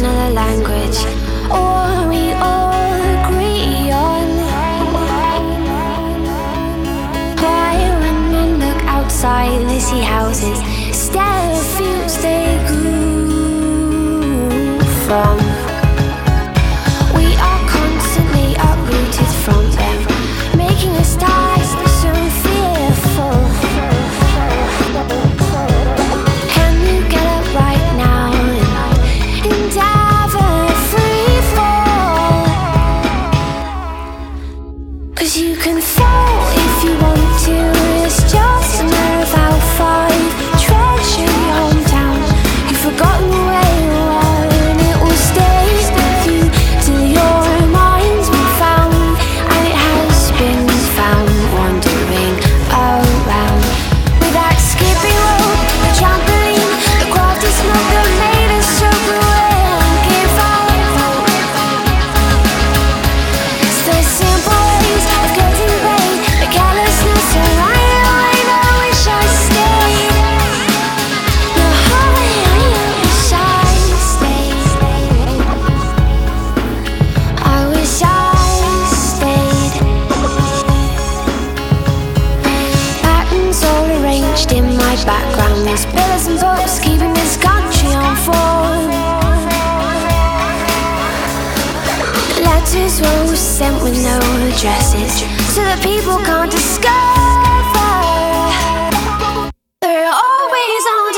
another language. Or we all agree on why, when men look outside, they see houses, stare at fields they grew from. these pillars and books, keeping this country on fold. Letters were sent with no addresses, so that people can't discover. They're always on.